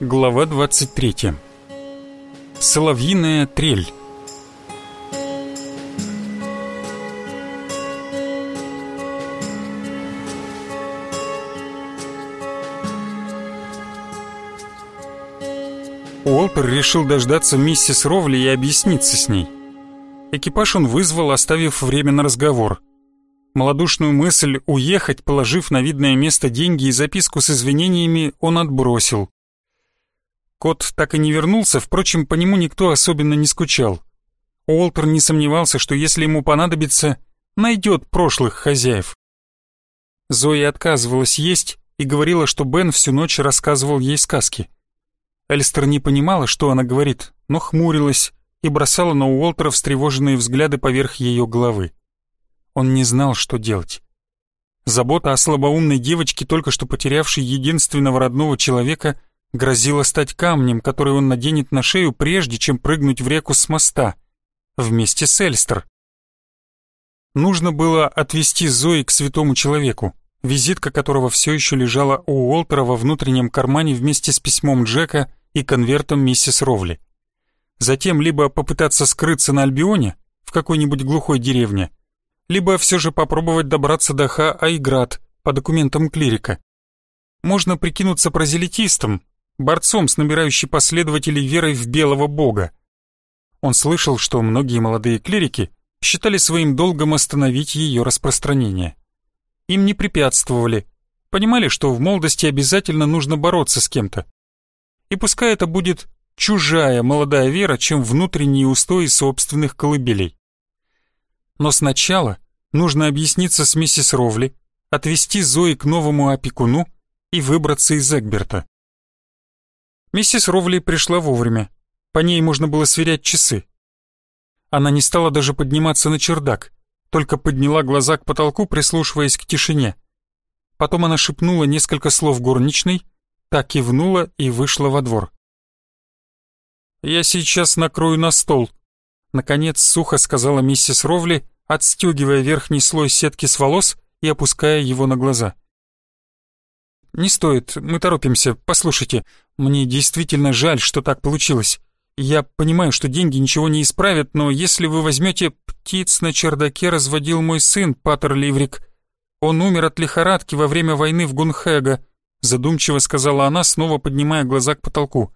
Глава 23. Соловьиная трель. Уолтер решил дождаться миссис Ровли и объясниться с ней. Экипаж он вызвал, оставив время на разговор. Молодушную мысль уехать, положив на видное место деньги и записку с извинениями, он отбросил. Кот так и не вернулся, впрочем, по нему никто особенно не скучал. Уолтер не сомневался, что если ему понадобится, найдет прошлых хозяев. Зоя отказывалась есть и говорила, что Бен всю ночь рассказывал ей сказки. Эльстер не понимала, что она говорит, но хмурилась и бросала на Уолтера встревоженные взгляды поверх ее головы. Он не знал, что делать. Забота о слабоумной девочке, только что потерявшей единственного родного человека, грозила стать камнем, который он наденет на шею, прежде чем прыгнуть в реку с моста, вместе с Эльстер. Нужно было отвезти Зои к святому человеку, визитка которого все еще лежала у Уолтера во внутреннем кармане вместе с письмом Джека и конвертом миссис Ровли. Затем либо попытаться скрыться на Альбионе, в какой-нибудь глухой деревне, либо все же попробовать добраться до Ха-Айград по документам клирика. Можно прикинуться прозелитистом, борцом с набирающей последователей верой в белого бога. Он слышал, что многие молодые клирики считали своим долгом остановить ее распространение. Им не препятствовали, понимали, что в молодости обязательно нужно бороться с кем-то. И пускай это будет чужая молодая вера, чем внутренние устои собственных колыбелей. Но сначала нужно объясниться с миссис Ровли, отвезти Зои к новому опекуну и выбраться из Эгберта. Миссис Ровли пришла вовремя. По ней можно было сверять часы. Она не стала даже подниматься на чердак, только подняла глаза к потолку, прислушиваясь к тишине. Потом она шепнула несколько слов горничной, так кивнула и вышла во двор. «Я сейчас накрою на стол», — наконец сухо сказала миссис Ровли, отстегивая верхний слой сетки с волос и опуская его на глаза. «Не стоит, мы торопимся, послушайте, мне действительно жаль, что так получилось. Я понимаю, что деньги ничего не исправят, но если вы возьмете птиц на чердаке разводил мой сын, Паттер Ливрик. Он умер от лихорадки во время войны в Гунхэга», задумчиво сказала она, снова поднимая глаза к потолку.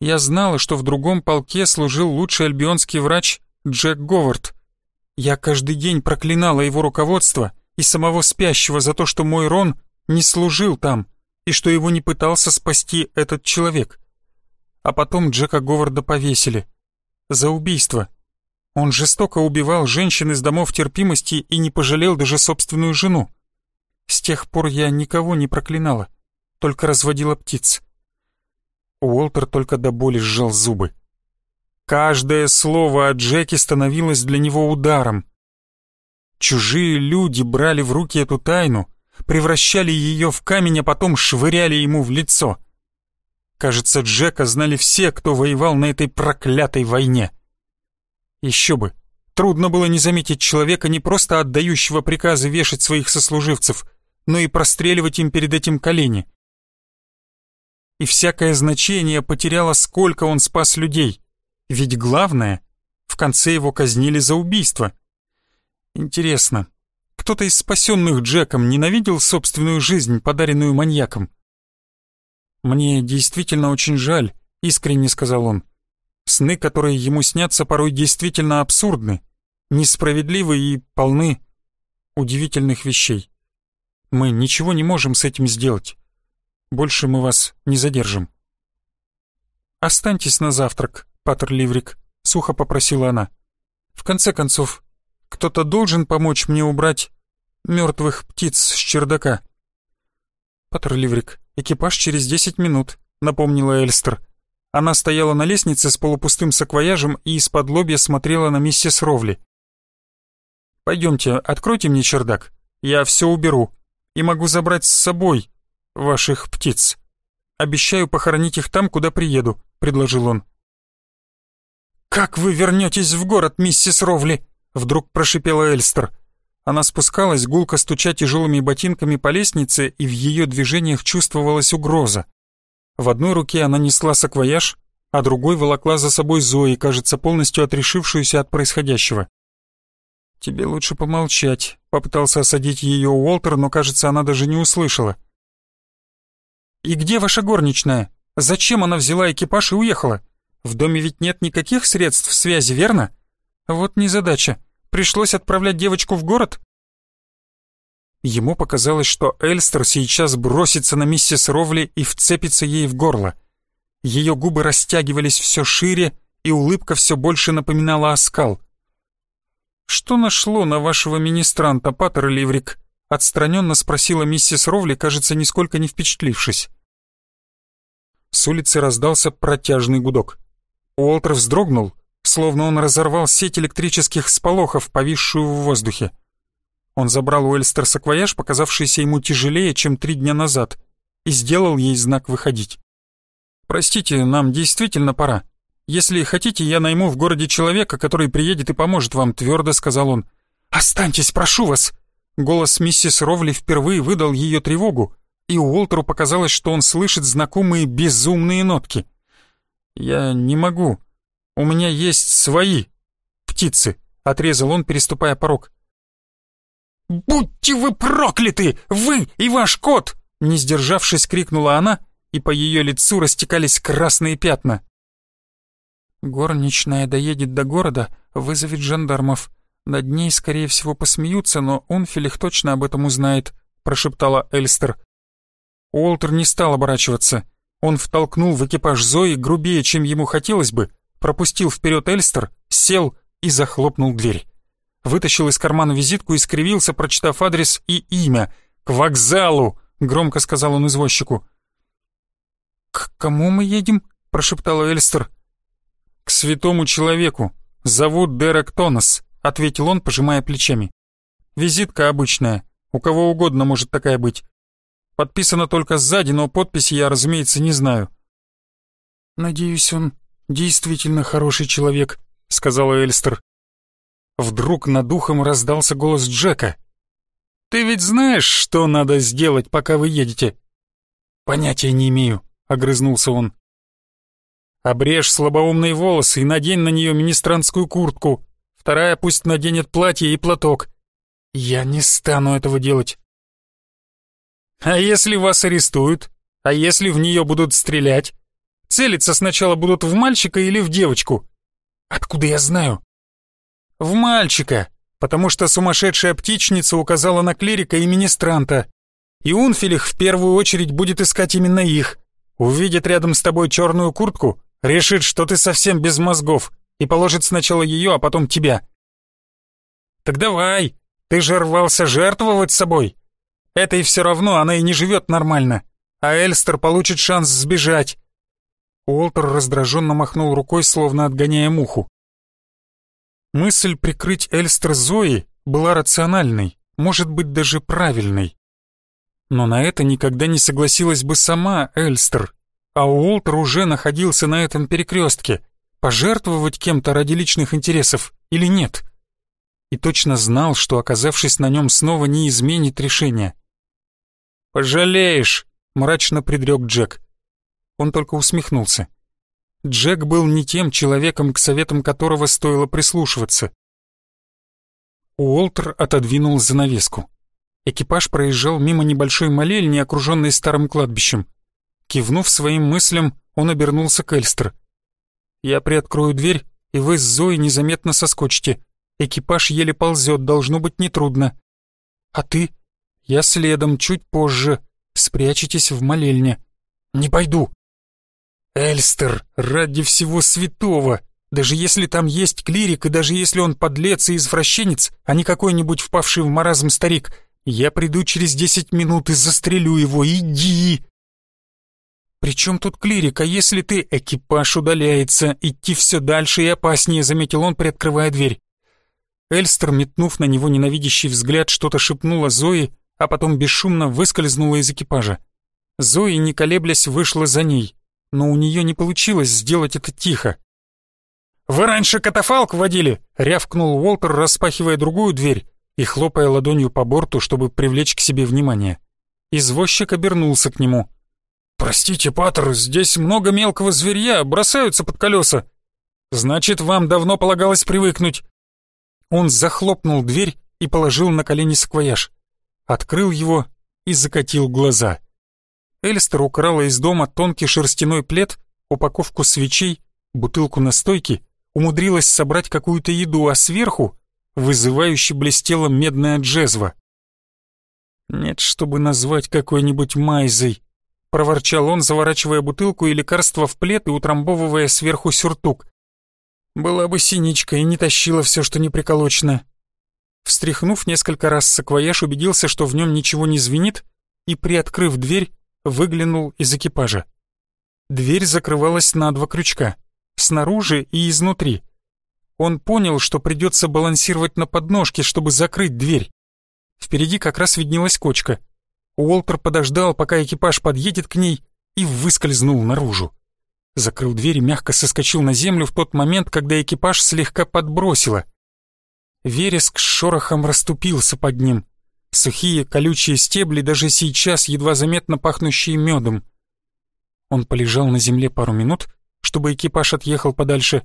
«Я знала, что в другом полке служил лучший альбионский врач Джек Говард. Я каждый день проклинала его руководство и самого спящего за то, что мой Рон не служил там и что его не пытался спасти этот человек. А потом Джека Говарда повесили. За убийство. Он жестоко убивал женщин из домов терпимости и не пожалел даже собственную жену. С тех пор я никого не проклинала, только разводила птиц. Уолтер только до боли сжал зубы. Каждое слово о Джеке становилось для него ударом. Чужие люди брали в руки эту тайну, превращали ее в камень, а потом швыряли ему в лицо. Кажется, Джека знали все, кто воевал на этой проклятой войне. Еще бы, трудно было не заметить человека, не просто отдающего приказы вешать своих сослуживцев, но и простреливать им перед этим колени. И всякое значение потеряло, сколько он спас людей. Ведь главное, в конце его казнили за убийство. Интересно, кто-то из спасенных Джеком ненавидел собственную жизнь, подаренную маньяком? «Мне действительно очень жаль», — искренне сказал он. «Сны, которые ему снятся, порой действительно абсурдны, несправедливы и полны удивительных вещей. Мы ничего не можем с этим сделать. Больше мы вас не задержим». «Останьтесь на завтрак, Паттер Ливрик», — сухо попросила она. «В конце концов, кто-то должен помочь мне убрать мертвых птиц с чердака. Паттер Ливрик, экипаж через десять минут, напомнила Эльстер. Она стояла на лестнице с полупустым саквояжем и из-под лобья смотрела на миссис Ровли. «Пойдемте, откройте мне чердак. Я все уберу. И могу забрать с собой ваших птиц. Обещаю похоронить их там, куда приеду», — предложил он. «Как вы вернетесь в город, миссис Ровли?» Вдруг прошипела Эльстер. Она спускалась, гулко стуча тяжелыми ботинками по лестнице, и в ее движениях чувствовалась угроза. В одной руке она несла саквояж, а другой волокла за собой Зои, кажется, полностью отрешившуюся от происходящего. «Тебе лучше помолчать», — попытался осадить ее Уолтер, но, кажется, она даже не услышала. «И где ваша горничная? Зачем она взяла экипаж и уехала? В доме ведь нет никаких средств связи, верно? Вот незадача. Пришлось отправлять девочку в город?» Ему показалось, что Эльстер сейчас бросится на миссис Ровли и вцепится ей в горло. Ее губы растягивались все шире, и улыбка все больше напоминала оскал — «Что нашло на вашего министранта, Паттер Ливрик?» — отстраненно спросила миссис Ровли, кажется, нисколько не впечатлившись. С улицы раздался протяжный гудок. Уолтер вздрогнул, словно он разорвал сеть электрических сполохов, повисшую в воздухе. Он забрал у Эльстер саквояж, показавшийся ему тяжелее, чем три дня назад, и сделал ей знак выходить. «Простите, нам действительно пора», если хотите, я найму в городе человека, который приедет и поможет вам», — твердо сказал он. «Останьтесь, прошу вас!» Голос миссис Ровли впервые выдал ее тревогу, и Уолтеру показалось, что он слышит знакомые безумные нотки. «Я не могу. У меня есть свои птицы», — отрезал он, переступая порог. «Будьте вы прокляты! Вы и ваш кот!» Не сдержавшись, крикнула она, и по ее лицу растекались красные пятна. Горничная доедет до города, вызовет жандармов. Над ней, скорее всего, посмеются, но Унфилих точно об этом узнает», — прошептала Эльстер. Уолтер не стал оборачиваться. Он втолкнул в экипаж Зои грубее, чем ему хотелось бы, пропустил вперед Эльстер, сел и захлопнул дверь. Вытащил из кармана визитку и скривился, прочитав адрес и имя. «К вокзалу!» — громко сказал он извозчику. «К кому мы едем?» — прошептала Эльстер. «К святому человеку. Зовут Дерек Тонос», — ответил он, пожимая плечами. «Визитка обычная. У кого угодно может такая быть. Подписано только сзади, но подписи я, разумеется, не знаю». «Надеюсь, он действительно хороший человек», — сказала Эльстер. Вдруг над ухом раздался голос Джека. «Ты ведь знаешь, что надо сделать, пока вы едете?» «Понятия не имею», — огрызнулся он. Обрежь слабоумные волосы и надень на нее министрантскую куртку. Вторая пусть наденет платье и платок. Я не стану этого делать. А если вас арестуют? А если в нее будут стрелять? Целиться сначала будут в мальчика или в девочку? Откуда я знаю? В мальчика, потому что сумасшедшая птичница указала на клирика и министранта. И Унфилих в первую очередь будет искать именно их. Увидит рядом с тобой черную куртку, Решит, что ты совсем без мозгов, и положит сначала ее, а потом тебя. Так давай, ты же рвался жертвовать собой. Этой все равно, она и не живет нормально, а Эльстер получит шанс сбежать. Уолтер раздраженно махнул рукой, словно отгоняя муху. Мысль прикрыть Эльстер Зои была рациональной, может быть, даже правильной. Но на это никогда не согласилась бы сама Эльстер, а Уолтер уже находился на этом перекрестке. Пожертвовать кем-то ради личных интересов или нет? И точно знал, что, оказавшись на нем, снова не изменит решение. «Пожалеешь», — мрачно предрек Джек. Он только усмехнулся. Джек был не тем человеком, к советам которого стоило прислушиваться. Уолтер отодвинул занавеску. Экипаж проезжал мимо небольшой молельни, окруженной старым кладбищем. Кивнув своим мыслям, он обернулся к Эльстер. «Я приоткрою дверь, и вы с Зоей незаметно соскочите. Экипаж еле ползет, должно быть нетрудно. А ты? Я следом, чуть позже. Спрячетесь в молельне. Не пойду». «Эльстер, ради всего святого! Даже если там есть клирик, и даже если он подлец и извращенец, а не какой-нибудь впавший в маразм старик, я приду через десять минут и застрелю его. Иди!» «При чем тут клирика, если ты...» «Экипаж удаляется, идти все дальше и опаснее», — заметил он, приоткрывая дверь. Эльстер, метнув на него ненавидящий взгляд, что-то шепнула Зои, а потом бесшумно выскользнула из экипажа. Зои, не колеблясь, вышла за ней, но у нее не получилось сделать это тихо. «Вы раньше катафалк водили?» — рявкнул Уолтер, распахивая другую дверь и хлопая ладонью по борту, чтобы привлечь к себе внимание. Извозчик обернулся к нему — «Простите, Паттер, здесь много мелкого зверья, бросаются под колеса». «Значит, вам давно полагалось привыкнуть». Он захлопнул дверь и положил на колени саквояж. Открыл его и закатил глаза. Эльстер украла из дома тонкий шерстяной плед, упаковку свечей, бутылку настойки, умудрилась собрать какую-то еду, а сверху вызывающе блестела медная джезва. «Нет, чтобы назвать какой-нибудь майзой», проворчал он, заворачивая бутылку и лекарство в плед и утрамбовывая сверху сюртук. Была бы синичка и не тащила все, что не приколочено. Встряхнув несколько раз саквояж, убедился, что в нем ничего не звенит, и, приоткрыв дверь, выглянул из экипажа. Дверь закрывалась на два крючка, снаружи и изнутри. Он понял, что придется балансировать на подножке, чтобы закрыть дверь. Впереди как раз виднелась кочка — Уолтер подождал, пока экипаж подъедет к ней, и выскользнул наружу. Закрыл дверь и мягко соскочил на землю в тот момент, когда экипаж слегка подбросило. Вереск с шорохом расступился под ним. Сухие колючие стебли, даже сейчас едва заметно пахнущие медом. Он полежал на земле пару минут, чтобы экипаж отъехал подальше,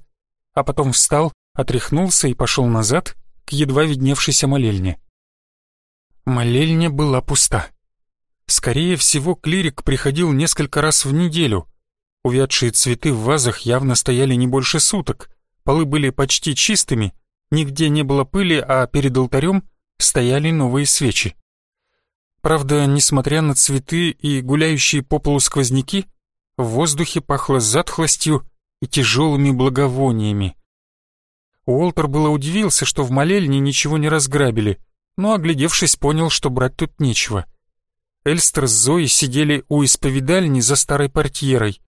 а потом встал, отряхнулся и пошел назад к едва видневшейся молельне. Молельня была пуста. Скорее всего, клирик приходил несколько раз в неделю. Увядшие цветы в вазах явно стояли не больше суток. Полы были почти чистыми, нигде не было пыли, а перед алтарем стояли новые свечи. Правда, несмотря на цветы и гуляющие по полу сквозняки, в воздухе пахло затхлостью и тяжелыми благовониями. Уолтер было удивился, что в молельне ничего не разграбили, но, оглядевшись, понял, что брать тут нечего — Эльстер с Зоей сидели у исповедальни за старой портьерой.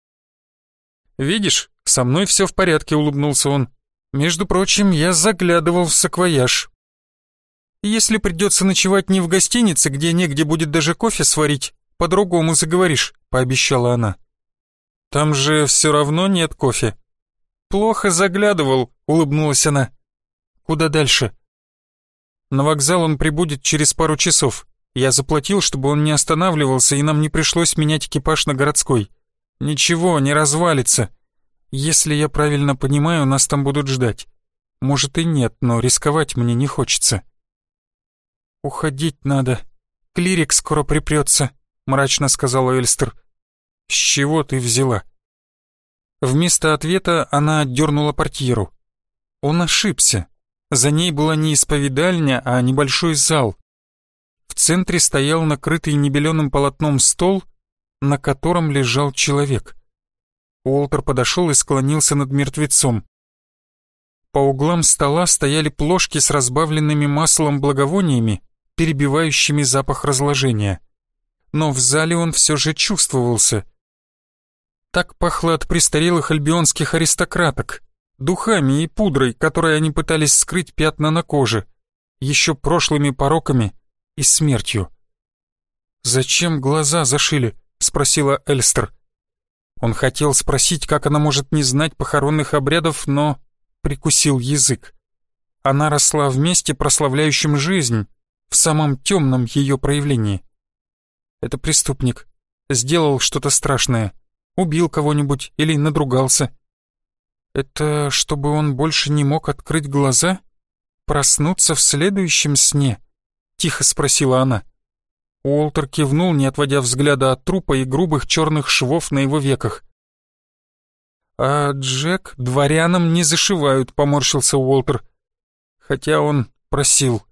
«Видишь, со мной все в порядке», — улыбнулся он. «Между прочим, я заглядывал в саквояж. Если придется ночевать не в гостинице, где негде будет даже кофе сварить, по-другому заговоришь», — пообещала она. «Там же все равно нет кофе». «Плохо заглядывал», — улыбнулась она. «Куда дальше?» «На вокзал он прибудет через пару часов. Я заплатил, чтобы он не останавливался, и нам не пришлось менять экипаж на городской. Ничего, не развалится. Если я правильно понимаю, нас там будут ждать. Может и нет, но рисковать мне не хочется. Уходить надо. Клирик скоро припрется, мрачно сказала Эльстер. С чего ты взяла? Вместо ответа она отдернула портьеру. Он ошибся. За ней была не исповедальня, а небольшой зал. В центре стоял накрытый небеленым полотном стол, на котором лежал человек. Уолтер подошел и склонился над мертвецом. По углам стола стояли плошки с разбавленными маслом благовониями, перебивающими запах разложения. Но в зале он все же чувствовался. Так пахло от престарелых альбионских аристократок, духами и пудрой, которой они пытались скрыть пятна на коже, еще прошлыми пороками и смертью. «Зачем глаза зашили?» — спросила Эльстер. Он хотел спросить, как она может не знать похоронных обрядов, но прикусил язык. Она росла в месте, прославляющем жизнь, в самом темном ее проявлении. Это преступник. Сделал что-то страшное. Убил кого-нибудь или надругался. Это чтобы он больше не мог открыть глаза? Проснуться в следующем сне? — тихо спросила она. Уолтер кивнул, не отводя взгляда от трупа и грубых черных швов на его веках. «А Джек дворянам не зашивают», — поморщился Уолтер. Хотя он просил.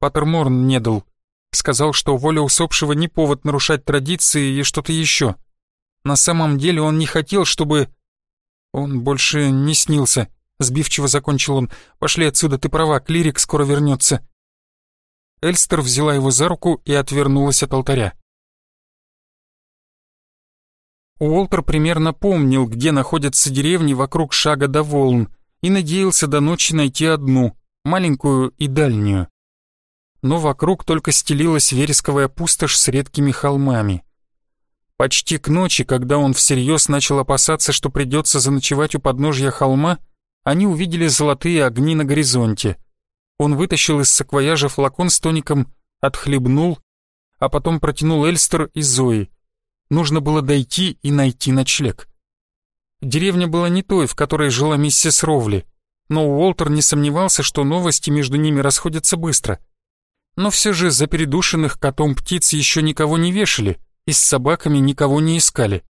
Паттерморн не дал. Сказал, что воля усопшего не повод нарушать традиции и что-то еще. На самом деле он не хотел, чтобы... Он больше не снился. Сбивчиво закончил он. «Пошли отсюда, ты права, клирик скоро вернется. Эльстер взяла его за руку и отвернулась от алтаря. Уолтер примерно помнил, где находятся деревни вокруг шага до волн, и надеялся до ночи найти одну, маленькую и дальнюю. Но вокруг только стелилась вересковая пустошь с редкими холмами. Почти к ночи, когда он всерьез начал опасаться, что придется заночевать у подножья холма, они увидели золотые огни на горизонте. Он вытащил из саквояжа флакон с тоником, отхлебнул, а потом протянул Эльстер и Зои. Нужно было дойти и найти ночлег. Деревня была не той, в которой жила миссис Ровли, но Уолтер не сомневался, что новости между ними расходятся быстро. Но все же за передушенных котом птиц еще никого не вешали и с собаками никого не искали.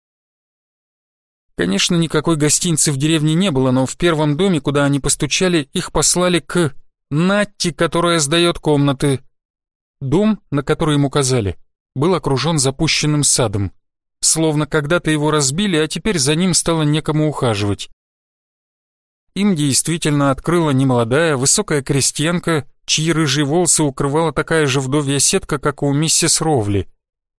Конечно, никакой гостиницы в деревне не было, но в первом доме, куда они постучали, их послали к Натти, которая сдает комнаты. Дом, на который им указали, был окружен запущенным садом. Словно когда-то его разбили, а теперь за ним стало некому ухаживать. Им действительно открыла немолодая, высокая крестьянка, чьи рыжие волосы укрывала такая же вдовья сетка, как у миссис Ровли.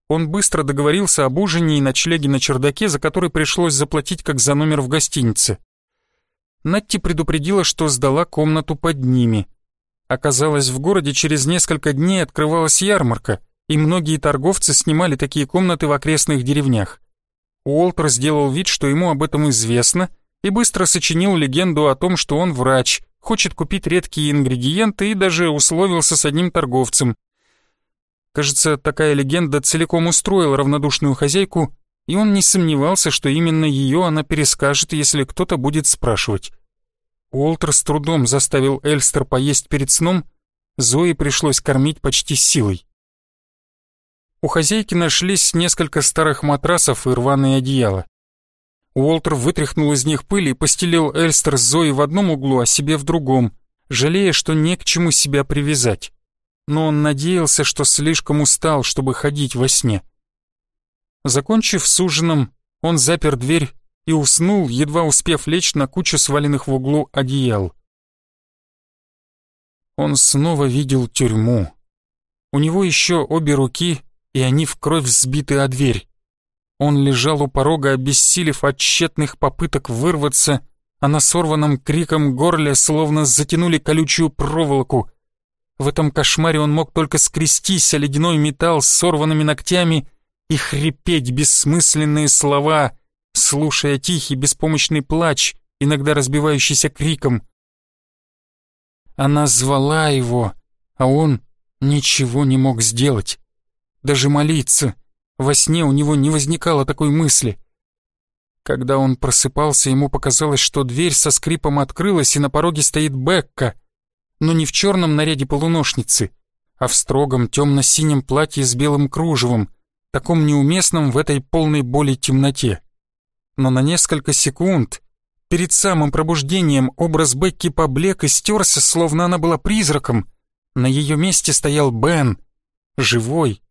Он быстро договорился об ужине и ночлеге на чердаке, за который пришлось заплатить как за номер в гостинице. Натти предупредила, что сдала комнату под ними. Оказалось, в городе через несколько дней открывалась ярмарка, и многие торговцы снимали такие комнаты в окрестных деревнях. Уолтер сделал вид, что ему об этом известно, и быстро сочинил легенду о том, что он врач, хочет купить редкие ингредиенты и даже условился с одним торговцем. Кажется, такая легенда целиком устроила равнодушную хозяйку, и он не сомневался, что именно ее она перескажет, если кто-то будет спрашивать. Уолтер с трудом заставил Эльстер поесть перед сном, Зои пришлось кормить почти силой. У хозяйки нашлись несколько старых матрасов и рваные одеяла. Уолтер вытряхнул из них пыль и постелил Эльстер с Зоей в одном углу, а себе в другом, жалея, что не к чему себя привязать. Но он надеялся, что слишком устал, чтобы ходить во сне. Закончив с ужином, он запер дверь и уснул, едва успев лечь на кучу сваленных в углу одеял. Он снова видел тюрьму. У него еще обе руки, и они в кровь взбиты о дверь. Он лежал у порога, обессилев от тщетных попыток вырваться, а на сорванном криком горле словно затянули колючую проволоку. В этом кошмаре он мог только скрестись о ледяной металл с сорванными ногтями и хрипеть бессмысленные слова — слушая тихий беспомощный плач, иногда разбивающийся криком. Она звала его, а он ничего не мог сделать. Даже молиться. Во сне у него не возникало такой мысли. Когда он просыпался, ему показалось, что дверь со скрипом открылась, и на пороге стоит Бекка, но не в черном наряде полуношницы, а в строгом темно-синем платье с белым кружевом, таком неуместном в этой полной боли темноте но на несколько секунд, перед самым пробуждением, образ Бекки поблек и стерся, словно она была призраком. На ее месте стоял Бен, живой,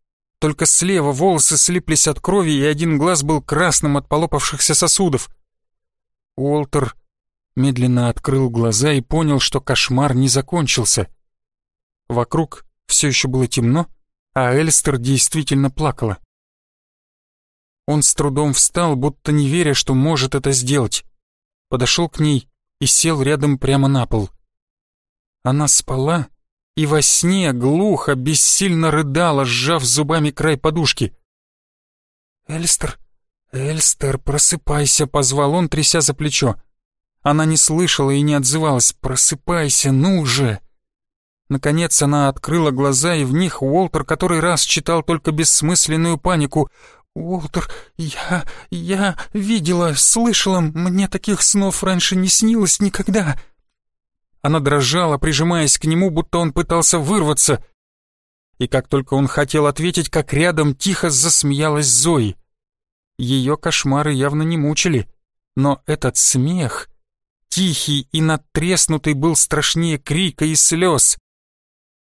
только слева волосы слиплись от крови, и один глаз был красным от полопавшихся сосудов. Уолтер медленно открыл глаза и понял, что кошмар не закончился. Вокруг все еще было темно, а Эльстер действительно плакала. Он с трудом встал, будто не веря, что может это сделать. Подошел к ней и сел рядом прямо на пол. Она спала и во сне глухо, бессильно рыдала, сжав зубами край подушки. «Эльстер, Эльстер, просыпайся!» — позвал он, тряся за плечо. Она не слышала и не отзывалась. «Просыпайся, ну же!» Наконец она открыла глаза, и в них Уолтер который раз читал только бессмысленную панику. «Уолтер, я... я видела, слышала, мне таких снов раньше не снилось никогда!» Она дрожала, прижимаясь к нему, будто он пытался вырваться. И как только он хотел ответить, как рядом тихо засмеялась Зои. Ее кошмары явно не мучили, но этот смех, тихий и надтреснутый, был страшнее крика и слез.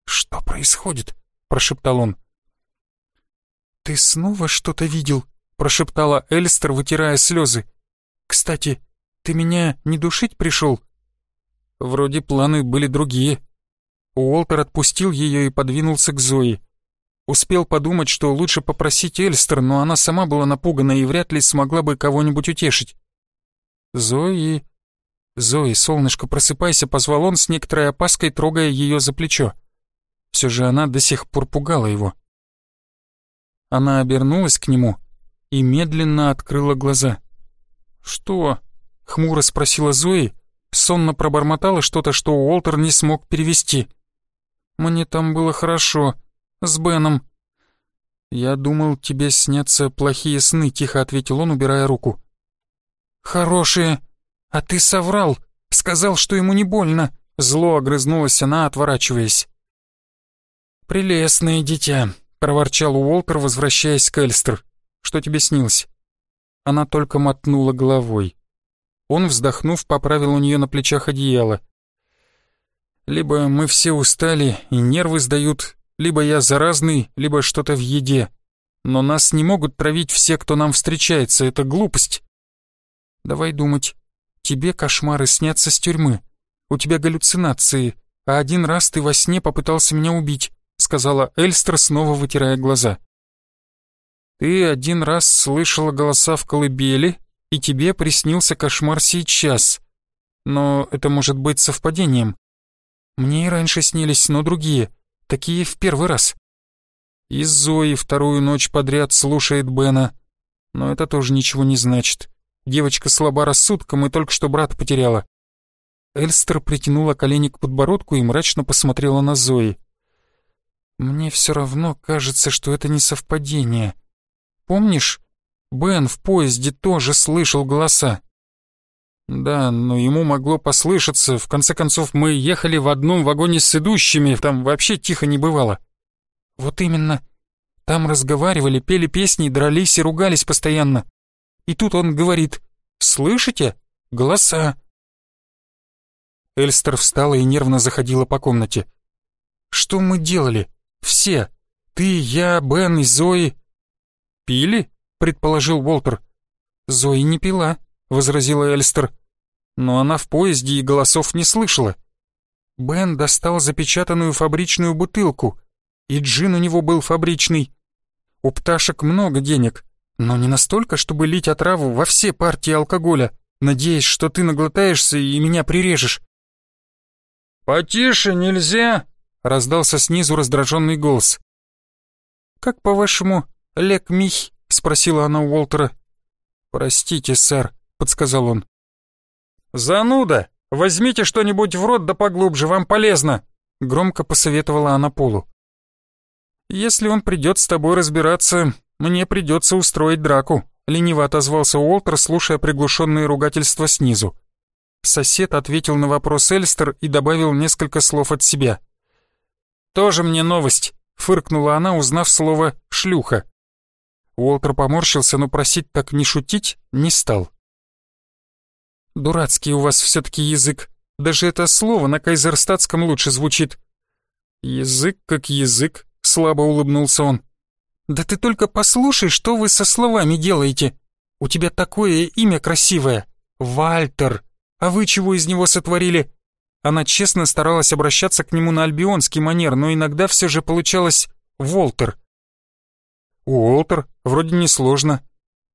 «Что происходит?» — прошептал он. «Ты снова что-то видел?» — прошептала Эльстер, вытирая слезы. «Кстати, ты меня не душить пришел?» Вроде планы были другие. Уолтер отпустил ее и подвинулся к Зои. Успел подумать, что лучше попросить Эльстер, но она сама была напугана и вряд ли смогла бы кого-нибудь утешить. «Зои...» «Зои, солнышко, просыпайся», — позвал он с некоторой опаской, трогая ее за плечо. Все же она до сих пор пугала его. Она обернулась к нему и медленно открыла глаза. «Что?» — хмуро спросила Зои, сонно пробормотала что-то, что Уолтер не смог перевести. «Мне там было хорошо. С Беном». «Я думал, тебе снятся плохие сны», — тихо ответил он, убирая руку. «Хорошие. А ты соврал. Сказал, что ему не больно». Зло огрызнулась она, отворачиваясь. «Прелестное дитя», — проворчал Уолтер, возвращаясь к Эльстер. «Что тебе снилось?» Она только мотнула головой. Он, вздохнув, поправил у нее на плечах одеяло. «Либо мы все устали и нервы сдают, либо я заразный, либо что-то в еде. Но нас не могут травить все, кто нам встречается, это глупость. Давай думать. Тебе кошмары снятся с тюрьмы. У тебя галлюцинации, а один раз ты во сне попытался меня убить», сказала Эльстер, снова вытирая глаза. «Ты один раз слышала голоса в колыбели, и тебе приснился кошмар сейчас. Но это может быть совпадением. Мне и раньше снились, но другие, такие в первый раз. И Зои вторую ночь подряд слушает Бена. Но это тоже ничего не значит. Девочка слаба рассудком и только что брата потеряла. Эльстер притянула колени к подбородку и мрачно посмотрела на Зои. «Мне все равно кажется, что это не совпадение. Помнишь, Бен в поезде тоже слышал голоса?» «Да, но ему могло послышаться. В конце концов, мы ехали в одном вагоне с идущими, там вообще тихо не бывало». «Вот именно. Там разговаривали, пели песни, дрались и ругались постоянно. И тут он говорит, «Слышите? Голоса!» Эльстер встала и нервно заходила по комнате. «Что мы делали? Все. Ты, я, Бен и Зои». «Пили?» — предположил Уолтер. «Зои не пила», — возразила Эльстер. «Но она в поезде и голосов не слышала». Бен достал запечатанную фабричную бутылку, и джин у него был фабричный. У пташек много денег, но не настолько, чтобы лить отраву во все партии алкоголя, надеясь, что ты наглотаешься и меня прирежешь. «Потише нельзя!» — раздался снизу раздраженный голос. «Как, по-вашему, Лек Мих?» — спросила она Уолтера. «Простите, сэр», — подсказал он. «Зануда! Возьмите что-нибудь в рот да поглубже, вам полезно!» — громко посоветовала она Полу. «Если он придет с тобой разбираться, мне придется устроить драку», — лениво отозвался Уолтер, слушая приглушенные ругательства снизу. Сосед ответил на вопрос Эльстер и добавил несколько слов от себя. «Тоже мне новость», — фыркнула она, узнав слово «шлюха». Уолтер поморщился, но просить так не шутить не стал. «Дурацкий у вас все-таки язык. Даже это слово на кайзерстатском лучше звучит». «Язык как язык», — слабо улыбнулся он. «Да ты только послушай, что вы со словами делаете. У тебя такое имя красивое. Вальтер. А вы чего из него сотворили?» Она честно старалась обращаться к нему на альбионский манер, но иногда все же получалось «Волтер». «Уолтер? Вроде несложно».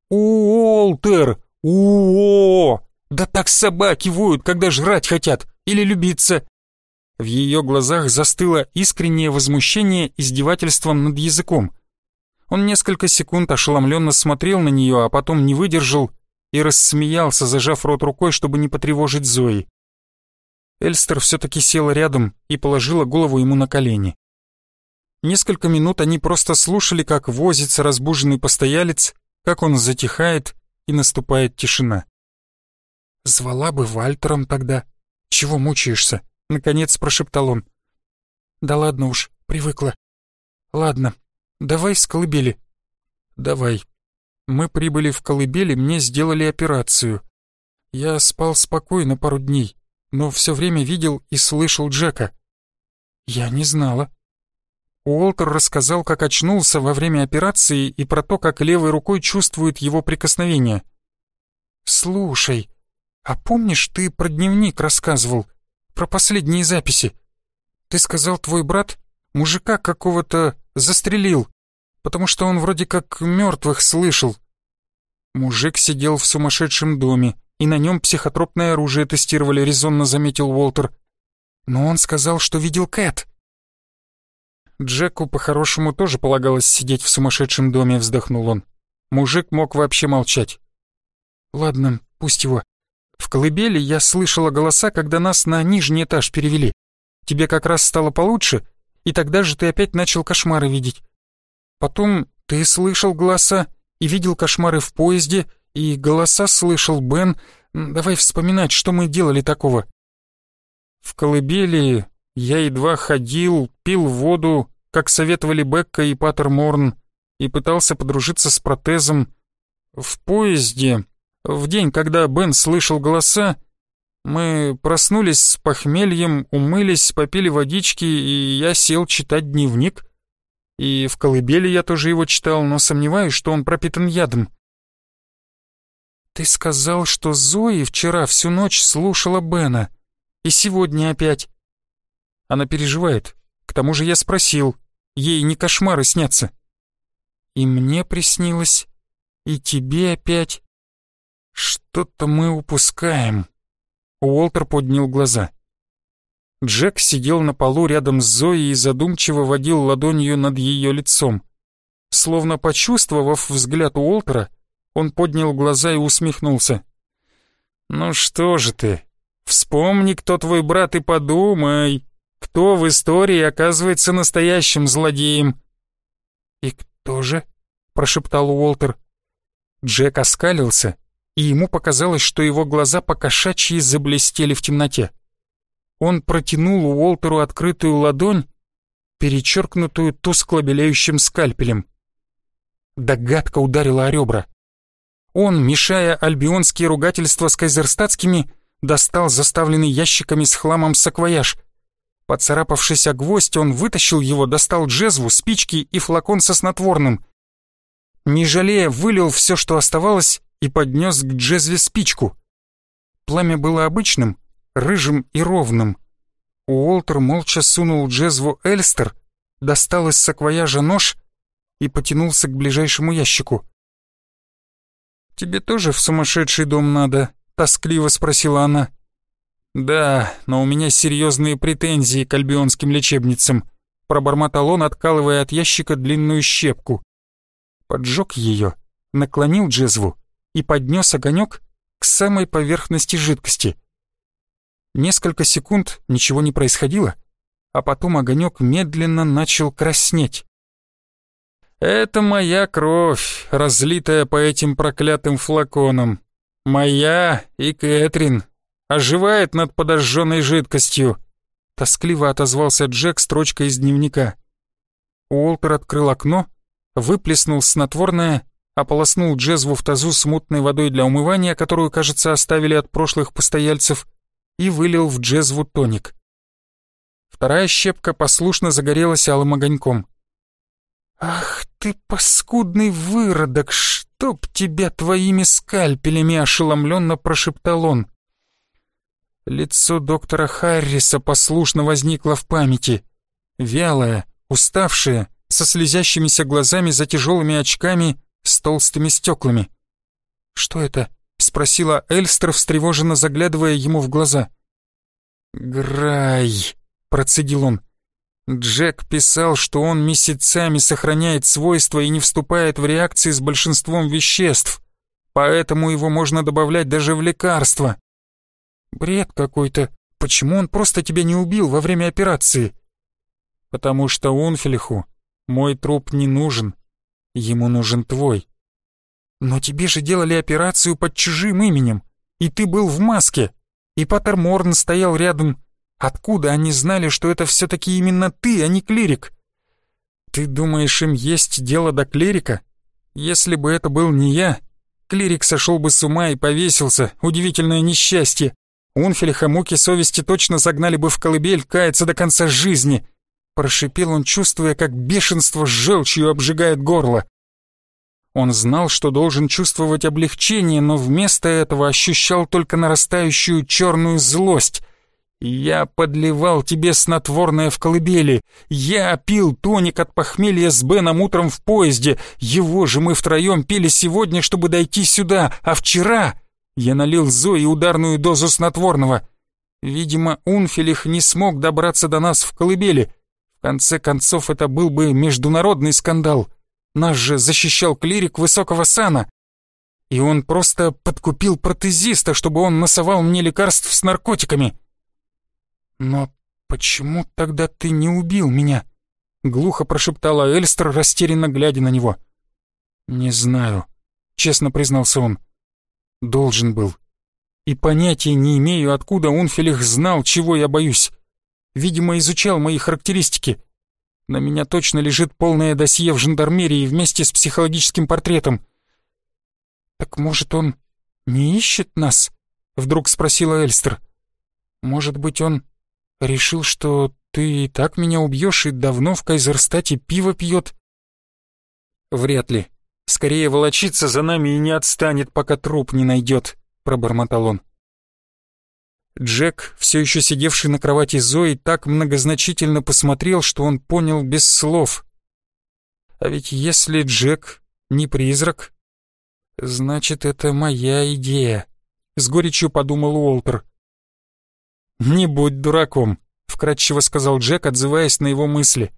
«Уолтер! Уо! Да так собаки воют, когда жрать хотят или любиться. В ее глазах застыло искреннее возмущение издевательством над языком. Он несколько секунд ошеломленно смотрел на нее, а потом не выдержал и рассмеялся, зажав рот рукой, чтобы не потревожить Зои. Эльстер все-таки села рядом и положила голову ему на колени. Несколько минут они просто слушали, как возится разбуженный постоялец, как он затихает и наступает тишина. «Звала бы Вальтером тогда. Чего мучаешься?» — наконец прошептал он. «Да ладно уж, привыкла. Ладно, давай с колыбели». «Давай». Мы прибыли в колыбели, мне сделали операцию. Я спал спокойно пару дней, но все время видел и слышал Джека. Я не знала. Уолтер рассказал, как очнулся во время операции и про то, как левой рукой чувствует его прикосновение. «Слушай, а помнишь, ты про дневник рассказывал?» про последние записи. Ты сказал, твой брат мужика какого-то застрелил, потому что он вроде как мертвых слышал. Мужик сидел в сумасшедшем доме, и на нем психотропное оружие тестировали, резонно заметил Уолтер. Но он сказал, что видел Кэт. Джеку по-хорошему тоже полагалось сидеть в сумасшедшем доме, вздохнул он. Мужик мог вообще молчать. Ладно, пусть его. В колыбели я слышала голоса, когда нас на нижний этаж перевели. Тебе как раз стало получше, и тогда же ты опять начал кошмары видеть. Потом ты слышал голоса и видел кошмары в поезде, и голоса слышал Бен. Давай вспоминать, что мы делали такого. В колыбели я едва ходил, пил воду, как советовали Бекка и Паттер Морн, и пытался подружиться с протезом. В поезде, в день, когда Бен слышал голоса, мы проснулись с похмельем, умылись, попили водички, и я сел читать дневник. И в колыбели я тоже его читал, но сомневаюсь, что он пропитан ядом. «Ты сказал, что Зои вчера всю ночь слушала Бена, и сегодня опять». Она переживает. К тому же я спросил, ей не кошмары снятся. И мне приснилось, и тебе опять. Что-то мы упускаем. Уолтер поднял глаза. Джек сидел на полу рядом с Зоей и задумчиво водил ладонью над ее лицом. Словно почувствовав взгляд Уолтера, он поднял глаза и усмехнулся. «Ну что же ты, вспомни, кто твой брат, и подумай, кто в истории оказывается настоящим злодеем». «И кто же?» — прошептал Уолтер. Джек оскалился, и ему показалось, что его глаза покошачьи заблестели в темноте. Он протянул Уолтеру открытую ладонь, перечеркнутую тускло белеющим скальпелем. Догадка ударила о ребра. Он, мешая альбионские ругательства с кайзерстатскими, достал заставленный ящиками с хламом саквояж. Поцарапавшись о гвоздь, он вытащил его, достал джезву, спички и флакон со снотворным. Не жалея, вылил все, что оставалось, и поднес к джезве спичку. Пламя было обычным, рыжим и ровным. Уолтер молча сунул джезву Эльстер, достал из саквояжа нож и потянулся к ближайшему ящику. «Тебе тоже в сумасшедший дом надо?» — тоскливо спросила она. «Да, но у меня серьезные претензии к альбионским лечебницам», — пробормотал он, откалывая от ящика длинную щепку. Поджег ее, наклонил джезву и поднес огонек к самой поверхности жидкости. Несколько секунд ничего не происходило, а потом огонек медленно начал краснеть. «Это моя кровь, разлитая по этим проклятым флаконам. Моя и Кэтрин. Оживает над подожженной жидкостью», — тоскливо отозвался Джек строчкой из дневника. Уолтер открыл окно, выплеснул снотворное ополоснул джезву в тазу с мутной водой для умывания, которую, кажется, оставили от прошлых постояльцев, и вылил в джезву тоник. Вторая щепка послушно загорелась алым огоньком. «Ах ты, паскудный выродок, чтоб тебя твоими скальпелями!» — ошеломленно прошептал он. Лицо доктора Харриса послушно возникло в памяти. Вялое, уставшее, со слезящимися глазами за тяжелыми очками с толстыми стеклами. «Что это?» — спросила Эльстер, встревоженно заглядывая ему в глаза. «Грай», — процедил он. Джек писал, что он месяцами сохраняет свойства и не вступает в реакции с большинством веществ, поэтому его можно добавлять даже в лекарства. Бред какой-то. Почему он просто тебя не убил во время операции? Потому что Унфелиху мой труп не нужен, Ему нужен твой. Но тебе же делали операцию под чужим именем, и ты был в маске, и Паттер Морн стоял рядом. Откуда они знали, что это все-таки именно ты, а не клирик? Ты думаешь, им есть дело до клирика? Если бы это был не я, клирик сошел бы с ума и повесился, удивительное несчастье. Унфелиха муки совести точно загнали бы в колыбель каяться до конца жизни. Прошипел он, чувствуя, как бешенство с желчью обжигает горло. Он знал, что должен чувствовать облегчение, но вместо этого ощущал только нарастающую черную злость. «Я подливал тебе снотворное в колыбели. Я пил тоник от похмелья с Беном утром в поезде. Его же мы втроем пили сегодня, чтобы дойти сюда. А вчера я налил Зои ударную дозу снотворного. Видимо, Унфилих не смог добраться до нас в колыбели. В конце концов, это был бы международный скандал. Нас же защищал клирик высокого сана. И он просто подкупил протезиста, чтобы он носовал мне лекарств с наркотиками. Но почему тогда ты не убил меня? Глухо прошептала Эльстер, растерянно глядя на него. «Не знаю», — честно признался он. «Должен был. И понятия не имею, откуда Унфелих знал, чего я боюсь. Видимо, изучал мои характеристики. На меня точно лежит полное досье в жандармерии вместе с психологическим портретом. «Так, может, он не ищет нас?» — вдруг спросила Эльстер. «Может быть, он решил, что ты и так меня убьешь и давно в Кайзерстате пиво пьет?» «Вряд ли. Скорее волочится за нами и не отстанет, пока труп не найдет», — пробормотал он. Джек, все еще сидевший на кровати Зои, так многозначительно посмотрел, что он понял без слов. А ведь если Джек не призрак, значит, это моя идея, с горечью подумал Уолтер. Не будь дураком, вкратчиво сказал Джек, отзываясь на его мысли.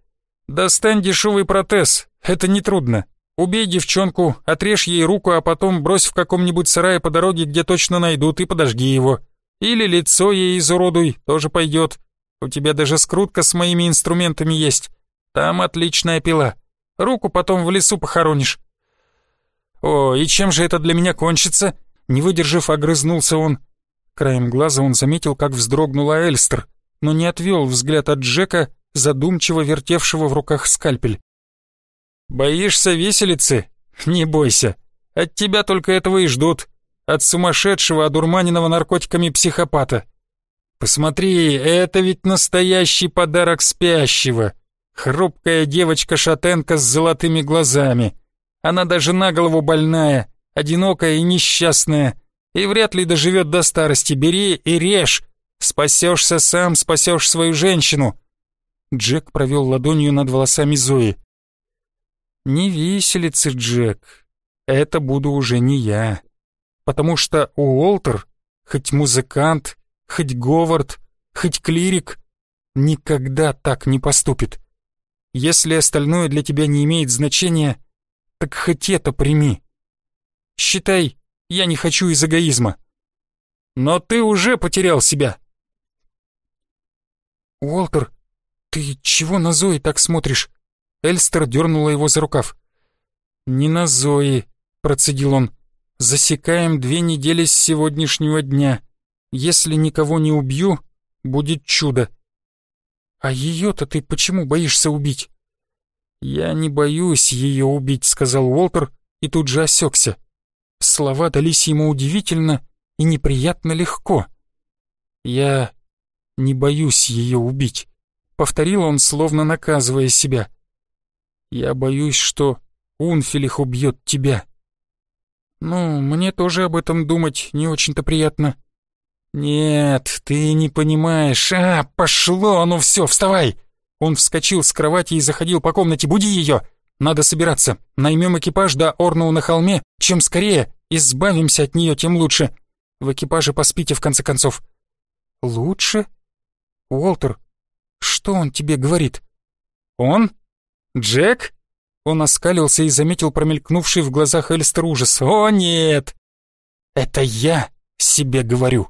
Достань дешевый протез, это нетрудно. Убей девчонку, отрежь ей руку, а потом брось в каком-нибудь сарае по дороге, где точно найдут, и подожги его. Или лицо ей изуродуй, тоже пойдет. У тебя даже скрутка с моими инструментами есть. Там отличная пила. Руку потом в лесу похоронишь. О, и чем же это для меня кончится? Не выдержав, огрызнулся он. Краем глаза он заметил, как вздрогнула Эльстер, но не отвел взгляд от Джека, задумчиво вертевшего в руках скальпель. «Боишься виселицы? Не бойся. От тебя только этого и ждут от сумасшедшего, одурманенного наркотиками психопата. Посмотри, это ведь настоящий подарок спящего. Хрупкая девочка-шатенка с золотыми глазами. Она даже на голову больная, одинокая и несчастная, и вряд ли доживет до старости. Бери и режь. Спасешься сам, спасешь свою женщину. Джек провел ладонью над волосами Зои. «Не виселицы, Джек. Это буду уже не я потому что Уолтер, хоть музыкант, хоть Говард, хоть клирик, никогда так не поступит. Если остальное для тебя не имеет значения, так хоть это прими. Считай, я не хочу из эгоизма. Но ты уже потерял себя. Уолтер, ты чего на Зои так смотришь? Эльстер дернула его за рукав. «Не на Зои», — процедил он. Засекаем две недели с сегодняшнего дня. Если никого не убью, будет чудо. А ее-то ты почему боишься убить? Я не боюсь ее убить, сказал Уолтер и тут же осекся. Слова дались ему удивительно и неприятно легко. Я не боюсь ее убить, повторил он, словно наказывая себя. Я боюсь, что Унфилих убьет тебя. «Ну, мне тоже об этом думать не очень-то приятно». «Нет, ты не понимаешь. А, пошло, ну все, вставай!» Он вскочил с кровати и заходил по комнате. «Буди ее! Надо собираться. Наймем экипаж до Орнау на холме. Чем скорее избавимся от нее, тем лучше. В экипаже поспите, в конце концов». «Лучше? Уолтер, что он тебе говорит?» «Он? Джек?» Он оскалился и заметил промелькнувший в глазах Эльстер ужас. «О, нет! Это я себе говорю!»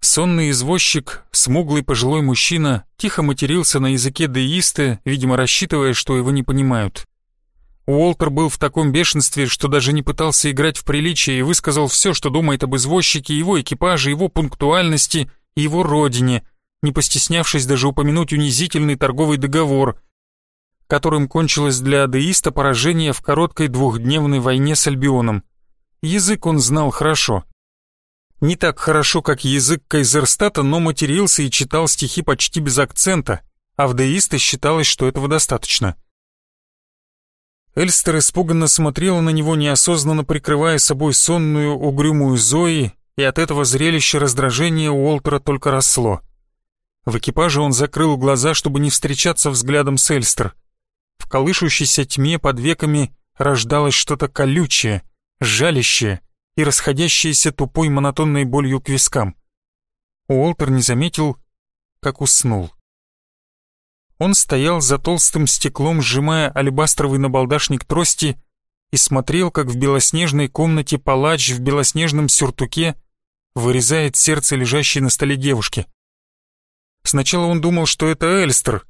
Сонный извозчик, смуглый пожилой мужчина, тихо матерился на языке деисты, видимо, рассчитывая, что его не понимают. Уолтер был в таком бешенстве, что даже не пытался играть в приличие и высказал все, что думает об извозчике, его экипаже, его пунктуальности и его родине, не постеснявшись даже упомянуть унизительный торговый договор, которым кончилось для адеиста поражение в короткой двухдневной войне с Альбионом. Язык он знал хорошо. Не так хорошо, как язык Кайзерстата, но матерился и читал стихи почти без акцента, а в деисты считалось, что этого достаточно. Эльстер испуганно смотрела на него, неосознанно прикрывая собой сонную, угрюмую Зои, и от этого зрелища раздражения Уолтера только росло. В экипаже он закрыл глаза, чтобы не встречаться взглядом с Эльстер — в колышущейся тьме под веками рождалось что-то колючее, жалящее и расходящееся тупой монотонной болью к вискам. Уолтер не заметил, как уснул. Он стоял за толстым стеклом, сжимая алебастровый набалдашник трости, и смотрел, как в белоснежной комнате палач в белоснежном сюртуке вырезает сердце лежащей на столе девушки. Сначала он думал, что это Эльстер,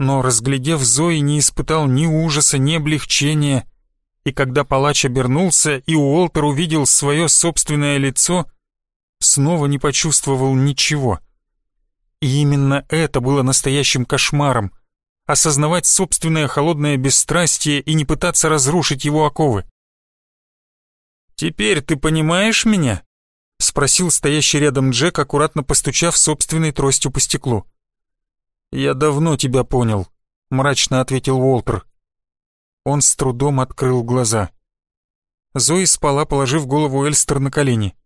но, разглядев Зои, не испытал ни ужаса, ни облегчения. и когда палач обернулся и Уолтер увидел свое собственное лицо, снова не почувствовал ничего. И именно это было настоящим кошмаром — осознавать собственное холодное бесстрастие и не пытаться разрушить его оковы. «Теперь ты понимаешь меня?» — спросил стоящий рядом Джек, аккуратно постучав собственной тростью по стеклу. «Я давно тебя понял», — мрачно ответил Уолтер. Он с трудом открыл глаза. Зои спала, положив голову Эльстер на колени.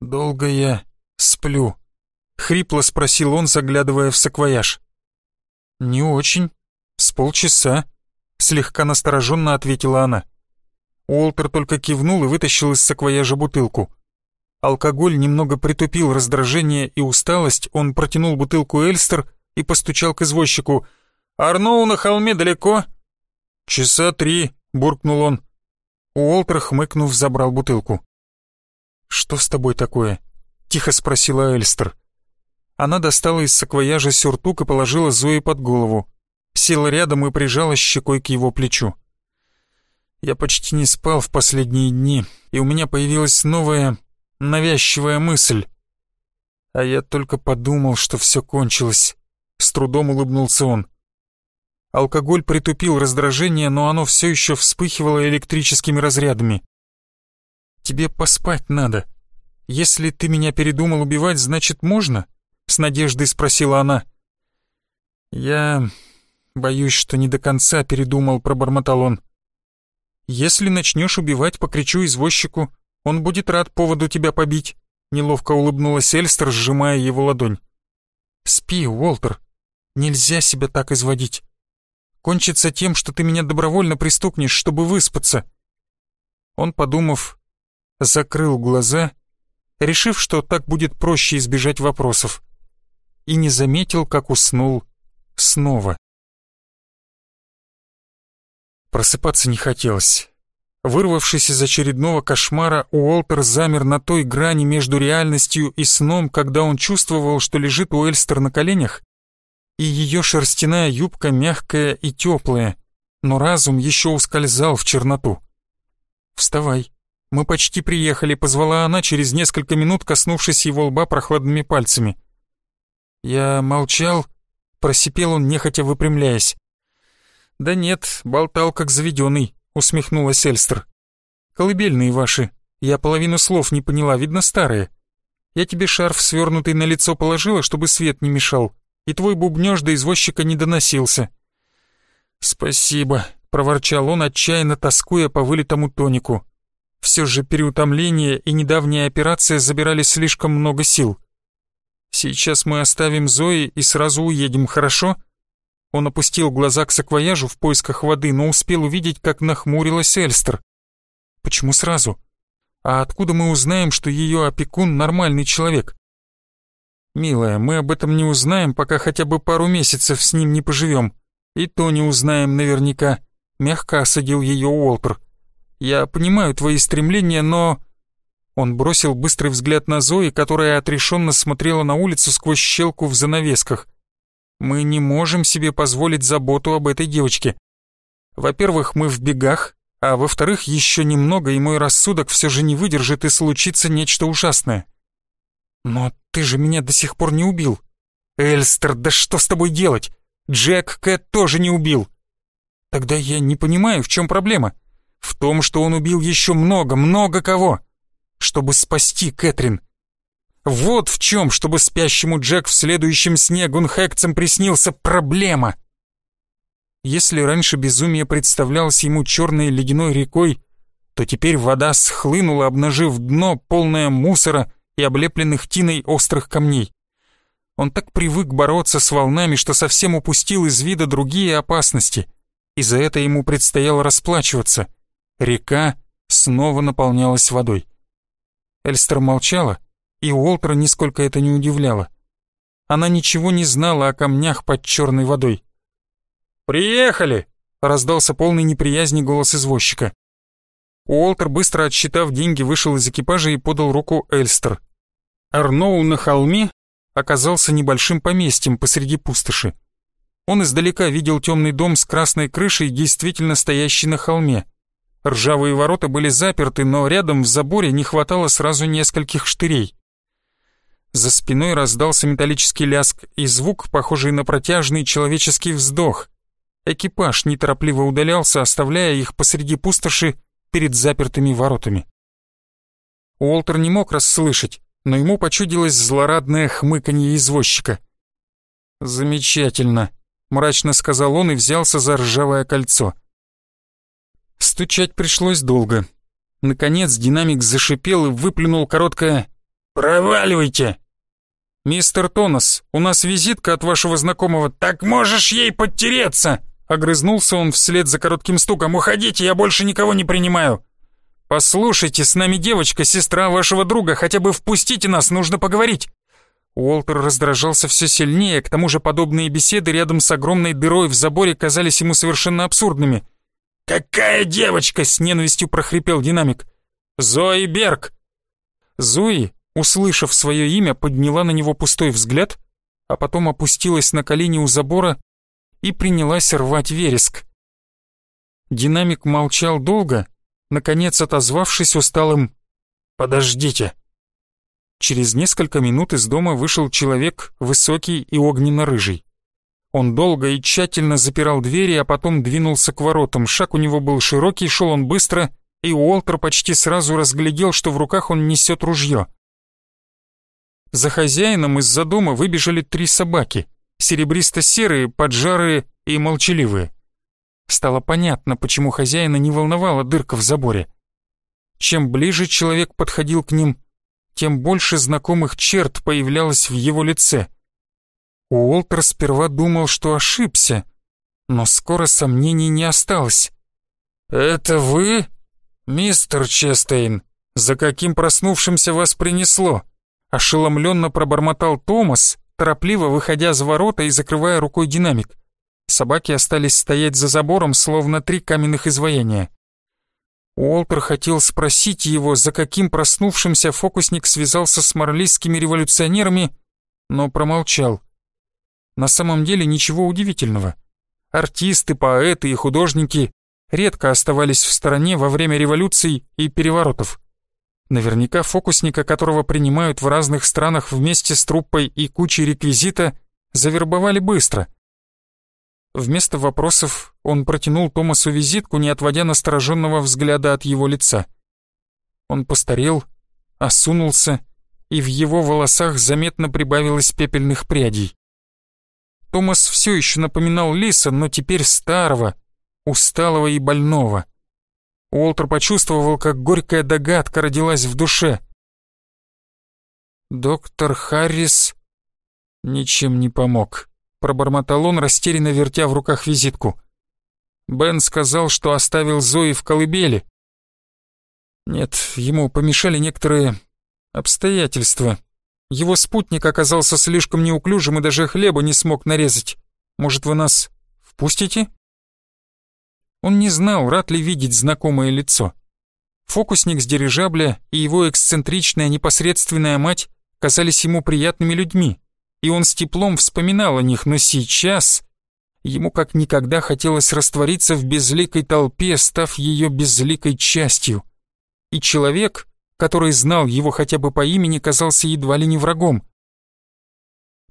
«Долго я сплю?» — хрипло спросил он, заглядывая в саквояж. «Не очень. С полчаса», — слегка настороженно ответила она. Уолтер только кивнул и вытащил из саквояжа бутылку. Алкоголь немного притупил раздражение и усталость, он протянул бутылку Эльстер и постучал к извозчику. «Арноу на холме далеко?» «Часа три», — буркнул он. Уолтер, хмыкнув, забрал бутылку. «Что с тобой такое?» — тихо спросила Эльстер. Она достала из саквояжа сюртук и положила Зои под голову. Села рядом и прижала щекой к его плечу. «Я почти не спал в последние дни, и у меня появилась новая, навязчивая мысль. А я только подумал, что все кончилось». С трудом улыбнулся он. Алкоголь притупил раздражение, но оно все еще вспыхивало электрическими разрядами. «Тебе поспать надо. Если ты меня передумал убивать, значит, можно?» С надеждой спросила она. «Я боюсь, что не до конца передумал», — пробормотал он. «Если начнешь убивать, покричу извозчику. Он будет рад поводу тебя побить», — неловко улыбнулась Эльстер, сжимая его ладонь. «Спи, Уолтер. Нельзя себя так изводить кончится тем, что ты меня добровольно пристукнешь, чтобы выспаться». Он, подумав, закрыл глаза, решив, что так будет проще избежать вопросов, и не заметил, как уснул снова. Просыпаться не хотелось. Вырвавшись из очередного кошмара, Уолтер замер на той грани между реальностью и сном, когда он чувствовал, что лежит у Эльстер на коленях и ее шерстяная юбка мягкая и теплая, но разум еще ускользал в черноту. «Вставай, мы почти приехали», — позвала она через несколько минут, коснувшись его лба прохладными пальцами. Я молчал, просипел он, нехотя выпрямляясь. «Да нет, болтал как заведенный», — усмехнулась Эльстер. «Колыбельные ваши, я половину слов не поняла, видно старые. Я тебе шарф свернутый на лицо положила, чтобы свет не мешал и твой бубнёж до извозчика не доносился». «Спасибо», — проворчал он, отчаянно тоскуя по вылитому тонику. Все же переутомление и недавняя операция забирали слишком много сил. «Сейчас мы оставим Зои и сразу уедем, хорошо?» Он опустил глаза к саквояжу в поисках воды, но успел увидеть, как нахмурилась Эльстер. «Почему сразу? А откуда мы узнаем, что ее опекун нормальный человек? «Милая, мы об этом не узнаем, пока хотя бы пару месяцев с ним не поживем. И то не узнаем наверняка», — мягко осадил ее Уолтер. «Я понимаю твои стремления, но...» Он бросил быстрый взгляд на Зои, которая отрешенно смотрела на улицу сквозь щелку в занавесках. «Мы не можем себе позволить заботу об этой девочке. Во-первых, мы в бегах, а во-вторых, еще немного, и мой рассудок все же не выдержит, и случится нечто ужасное. «Но ты же меня до сих пор не убил!» «Эльстер, да что с тобой делать? Джек Кэт тоже не убил!» «Тогда я не понимаю, в чем проблема?» «В том, что он убил еще много, много кого!» «Чтобы спасти Кэтрин!» «Вот в чем, чтобы спящему Джек в следующем сне Гунхэкцем приснился проблема!» Если раньше безумие представлялось ему черной ледяной рекой, то теперь вода схлынула, обнажив дно, полное мусора, и облепленных тиной острых камней. Он так привык бороться с волнами, что совсем упустил из вида другие опасности, и за это ему предстояло расплачиваться. Река снова наполнялась водой. Эльстер молчала, и Уолтера нисколько это не удивляло. Она ничего не знала о камнях под черной водой. «Приехали!» — раздался полный неприязни голос извозчика. Уолтер, быстро отсчитав деньги, вышел из экипажа и подал руку Эльстер. Арноу на холме оказался небольшим поместьем посреди пустоши. Он издалека видел темный дом с красной крышей, действительно стоящий на холме, Ржавые ворота были заперты, но рядом в заборе не хватало сразу нескольких штырей. За спиной раздался металлический ляск и звук, похожий на протяжный человеческий вздох. Экипаж неторопливо удалялся, оставляя их посреди пустоши перед запертыми воротами. Уолтер не мог расслышать, но ему почудилось злорадное хмыканье извозчика. «Замечательно», — мрачно сказал он и взялся за ржавое кольцо. Стучать пришлось долго. Наконец динамик зашипел и выплюнул короткое «Проваливайте!» «Мистер Тонос, у нас визитка от вашего знакомого. Так можешь ей подтереться!» Огрызнулся он вслед за коротким стуком. «Уходите, я больше никого не принимаю!» «Послушайте, с нами девочка, сестра вашего друга, хотя бы впустите нас, нужно поговорить!» Уолтер раздражался все сильнее, к тому же подобные беседы рядом с огромной дырой в заборе казались ему совершенно абсурдными. «Какая девочка?» — с ненавистью прохрипел динамик. «Зои Берг!» Зои, услышав свое имя, подняла на него пустой взгляд, а потом опустилась на колени у забора и принялась рвать вереск. Динамик молчал долго, наконец отозвавшись усталым «Подождите». Через несколько минут из дома вышел человек, высокий и огненно-рыжий. Он долго и тщательно запирал двери, а потом двинулся к воротам. Шаг у него был широкий, шел он быстро, и Уолтер почти сразу разглядел, что в руках он несет ружье. За хозяином из-за дома выбежали три собаки, серебристо-серые, поджарые и молчаливые. Стало понятно, почему хозяина не волновала дырка в заборе. Чем ближе человек подходил к ним, тем больше знакомых черт появлялось в его лице. Уолтер сперва думал, что ошибся, но скоро сомнений не осталось. «Это вы, мистер Честейн? За каким проснувшимся вас принесло?» Ошеломленно пробормотал Томас, торопливо выходя за ворота и закрывая рукой динамик. Собаки остались стоять за забором, словно три каменных изваяния. Уолтер хотел спросить его, за каким проснувшимся фокусник связался с марлийскими революционерами, но промолчал. На самом деле ничего удивительного. Артисты, поэты и художники редко оставались в стороне во время революций и переворотов. Наверняка фокусника, которого принимают в разных странах вместе с труппой и кучей реквизита, завербовали быстро — Вместо вопросов он протянул Томасу визитку, не отводя настороженного взгляда от его лица. Он постарел, осунулся, и в его волосах заметно прибавилось пепельных прядей. Томас все еще напоминал Лиса, но теперь старого, усталого и больного. Уолтер почувствовал, как горькая догадка родилась в душе. Доктор Харрис ничем не помог пробормотал он, растерянно вертя в руках визитку. Бен сказал, что оставил Зои в колыбели. Нет, ему помешали некоторые обстоятельства. Его спутник оказался слишком неуклюжим и даже хлеба не смог нарезать. Может, вы нас впустите? Он не знал, рад ли видеть знакомое лицо. Фокусник с дирижабля и его эксцентричная непосредственная мать казались ему приятными людьми и он с теплом вспоминал о них, но сейчас ему как никогда хотелось раствориться в безликой толпе, став ее безликой частью. И человек, который знал его хотя бы по имени, казался едва ли не врагом.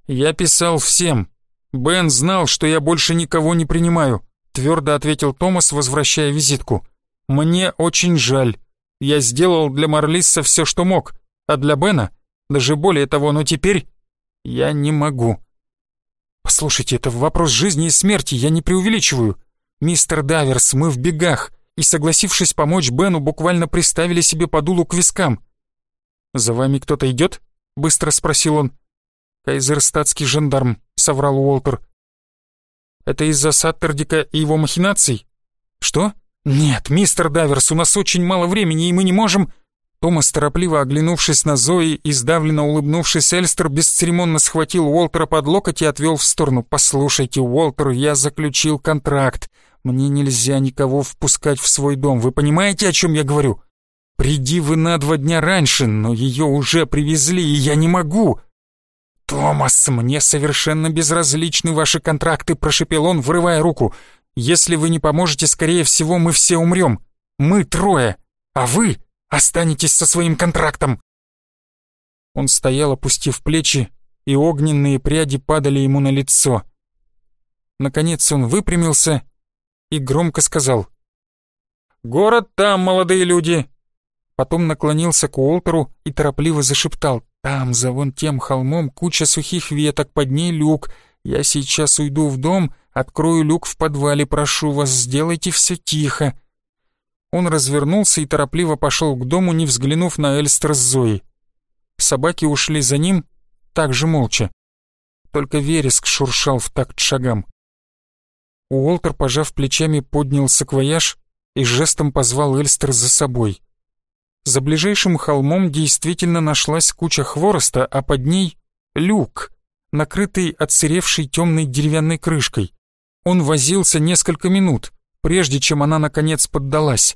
«Я писал всем. Бен знал, что я больше никого не принимаю», твердо ответил Томас, возвращая визитку. «Мне очень жаль. Я сделал для Марлисса все, что мог, а для Бена даже более того, но теперь я не могу. Послушайте, это вопрос жизни и смерти, я не преувеличиваю. Мистер Даверс, мы в бегах, и, согласившись помочь Бену, буквально приставили себе по дулу к вискам. «За вами кто-то идет?» — быстро спросил он. «Кайзерстатский жандарм», — соврал Уолтер. «Это из-за Саттердика и его махинаций?» «Что?» «Нет, мистер Даверс, у нас очень мало времени, и мы не можем...» Томас, торопливо оглянувшись на Зои и сдавленно улыбнувшись, Эльстер бесцеремонно схватил Уолтера под локоть и отвел в сторону. «Послушайте, Уолтер, я заключил контракт. Мне нельзя никого впускать в свой дом. Вы понимаете, о чем я говорю? Приди вы на два дня раньше, но ее уже привезли, и я не могу». «Томас, мне совершенно безразличны ваши контракты», — прошепел он, вырывая руку. «Если вы не поможете, скорее всего, мы все умрем. Мы трое, а вы останетесь со своим контрактом!» Он стоял, опустив плечи, и огненные пряди падали ему на лицо. Наконец он выпрямился и громко сказал «Город там, молодые люди!» Потом наклонился к Уолтеру и торопливо зашептал «Там, за вон тем холмом, куча сухих веток, под ней люк. Я сейчас уйду в дом, открою люк в подвале, прошу вас, сделайте все тихо». Он развернулся и торопливо пошел к дому, не взглянув на Эльстер с Зоей. Собаки ушли за ним, так же молча. Только вереск шуршал в такт шагам. Уолтер, пожав плечами, поднял саквояж и жестом позвал Эльстер за собой. За ближайшим холмом действительно нашлась куча хвороста, а под ней — люк, накрытый отсыревшей темной деревянной крышкой. Он возился несколько минут, прежде чем она наконец поддалась.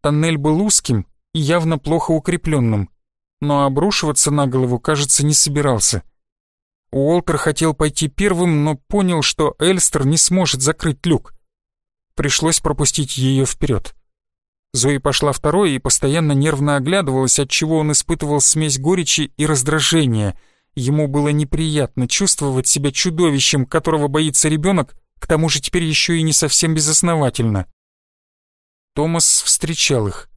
Тоннель был узким и явно плохо укрепленным, но обрушиваться на голову, кажется, не собирался — Уолтер хотел пойти первым, но понял, что Эльстер не сможет закрыть люк. Пришлось пропустить ее вперед. Зои пошла второй и постоянно нервно оглядывалась, отчего он испытывал смесь горечи и раздражения. Ему было неприятно чувствовать себя чудовищем, которого боится ребенок, к тому же теперь еще и не совсем безосновательно. Томас встречал их.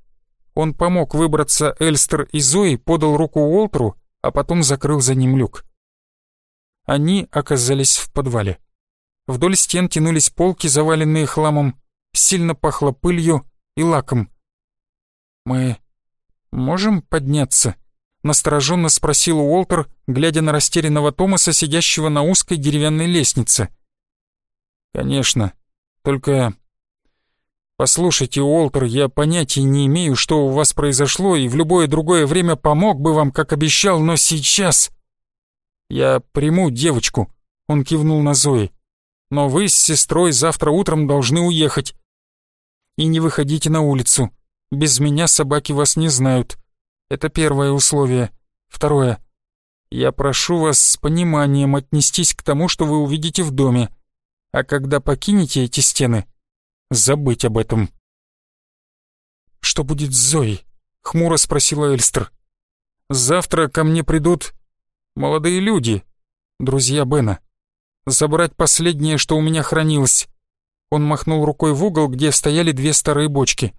Он помог выбраться Эльстер и Зои, подал руку Уолтеру, а потом закрыл за ним люк. Они оказались в подвале. Вдоль стен тянулись полки, заваленные хламом, сильно пахло пылью и лаком. «Мы можем подняться?» — настороженно спросил Уолтер, глядя на растерянного Томаса, сидящего на узкой деревянной лестнице. «Конечно. Только...» «Послушайте, Уолтер, я понятия не имею, что у вас произошло, и в любое другое время помог бы вам, как обещал, но сейчас...» «Я приму девочку», — он кивнул на Зои. «Но вы с сестрой завтра утром должны уехать. И не выходите на улицу. Без меня собаки вас не знают. Это первое условие. Второе. Я прошу вас с пониманием отнестись к тому, что вы увидите в доме. А когда покинете эти стены, забыть об этом». «Что будет с Зоей?» — хмуро спросила Эльстер. «Завтра ко мне придут Молодые люди, друзья Бена. Забрать последнее, что у меня хранилось. Он махнул рукой в угол, где стояли две старые бочки.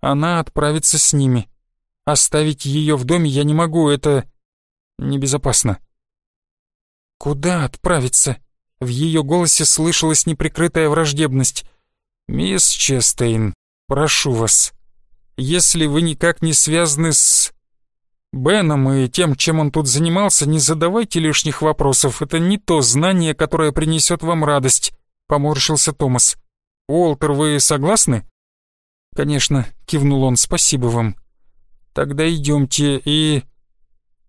Она отправится с ними. Оставить ее в доме я не могу, это небезопасно. Куда отправиться? В ее голосе слышалась неприкрытая враждебность. «Мисс Честейн, прошу вас, если вы никак не связаны с Беном и тем, чем он тут занимался, не задавайте лишних вопросов. Это не то знание, которое принесет вам радость», — поморщился Томас. «Уолтер, вы согласны?» «Конечно», — кивнул он, — «спасибо вам». «Тогда идемте и...»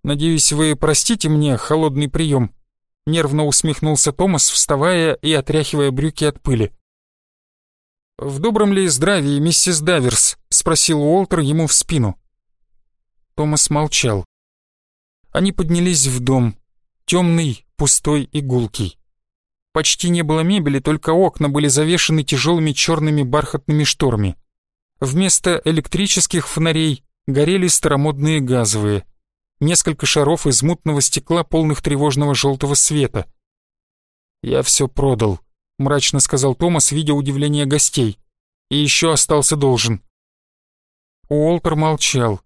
«Надеюсь, вы простите мне холодный прием?» Нервно усмехнулся Томас, вставая и отряхивая брюки от пыли. «В добром ли здравии, миссис Даверс?» — спросил Уолтер ему в спину. Томас молчал. Они поднялись в дом, темный, пустой и гулкий. Почти не было мебели, только окна были завешены тяжелыми черными бархатными шторами. Вместо электрических фонарей горели старомодные газовые. Несколько шаров из мутного стекла, полных тревожного желтого света. «Я все продал», — мрачно сказал Томас, видя удивление гостей. «И еще остался должен». Уолтер молчал.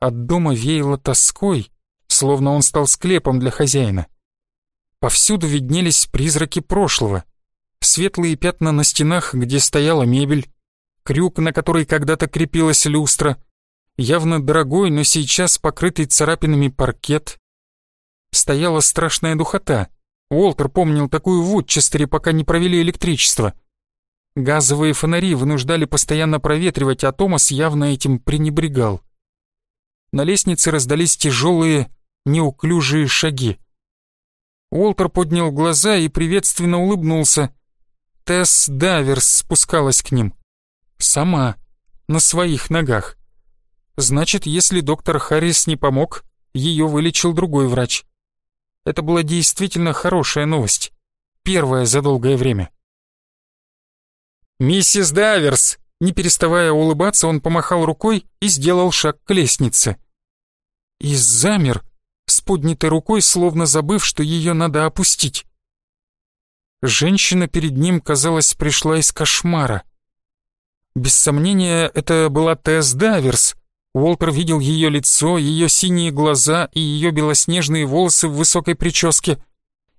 От дома веяло тоской, словно он стал склепом для хозяина. Повсюду виднелись призраки прошлого. Светлые пятна на стенах, где стояла мебель, крюк, на который когда-то крепилась люстра, явно дорогой, но сейчас покрытый царапинами паркет. Стояла страшная духота. Уолтер помнил такую в Вудчестере, пока не провели электричество. Газовые фонари вынуждали постоянно проветривать, а Томас явно этим пренебрегал на лестнице раздались тяжелые, неуклюжие шаги. Уолтер поднял глаза и приветственно улыбнулся. Тесс Даверс спускалась к ним. Сама, на своих ногах. Значит, если доктор Харрис не помог, ее вылечил другой врач. Это была действительно хорошая новость. Первая за долгое время. «Миссис Даверс!» Не переставая улыбаться, он помахал рукой и сделал шаг к лестнице. И замер, поднятой рукой, словно забыв, что ее надо опустить. Женщина перед ним, казалось, пришла из кошмара. Без сомнения, это была Тесс Даверс. Уолтер видел ее лицо, ее синие глаза и ее белоснежные волосы в высокой прическе —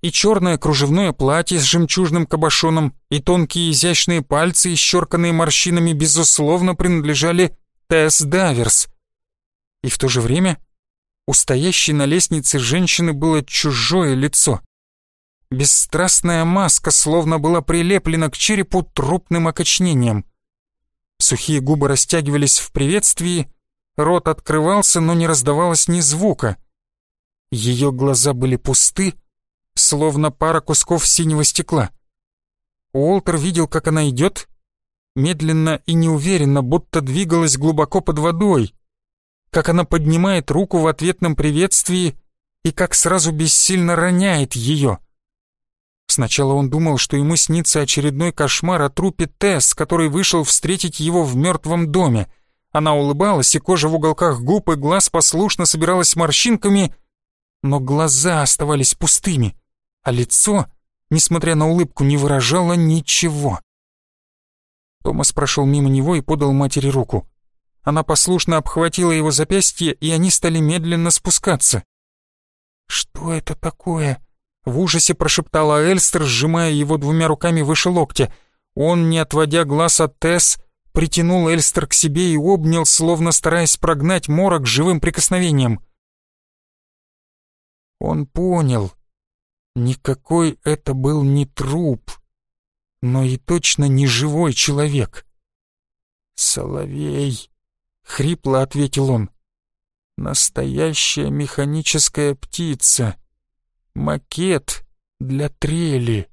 и черное кружевное платье с жемчужным кабошоном, и тонкие изящные пальцы, исчерканные морщинами, безусловно, принадлежали Тесс Даверс. И в то же время у стоящей на лестнице женщины было чужое лицо. Бесстрастная маска словно была прилеплена к черепу трупным окочнением. Сухие губы растягивались в приветствии, рот открывался, но не раздавалось ни звука. Ее глаза были пусты, словно пара кусков синего стекла. Уолтер видел, как она идет, медленно и неуверенно, будто двигалась глубоко под водой, как она поднимает руку в ответном приветствии и как сразу бессильно роняет ее. Сначала он думал, что ему снится очередной кошмар о трупе Тесс, который вышел встретить его в мертвом доме. Она улыбалась, и кожа в уголках губ и глаз послушно собиралась морщинками, но глаза оставались пустыми а лицо, несмотря на улыбку, не выражало ничего. Томас прошел мимо него и подал матери руку. Она послушно обхватила его запястье, и они стали медленно спускаться. «Что это такое?» — в ужасе прошептала Эльстер, сжимая его двумя руками выше локтя. Он, не отводя глаз от Тесс, притянул Эльстер к себе и обнял, словно стараясь прогнать морок живым прикосновением. Он понял, Никакой это был не труп, но и точно не живой человек. «Соловей», — хрипло ответил он, — «настоящая механическая птица, макет для трели».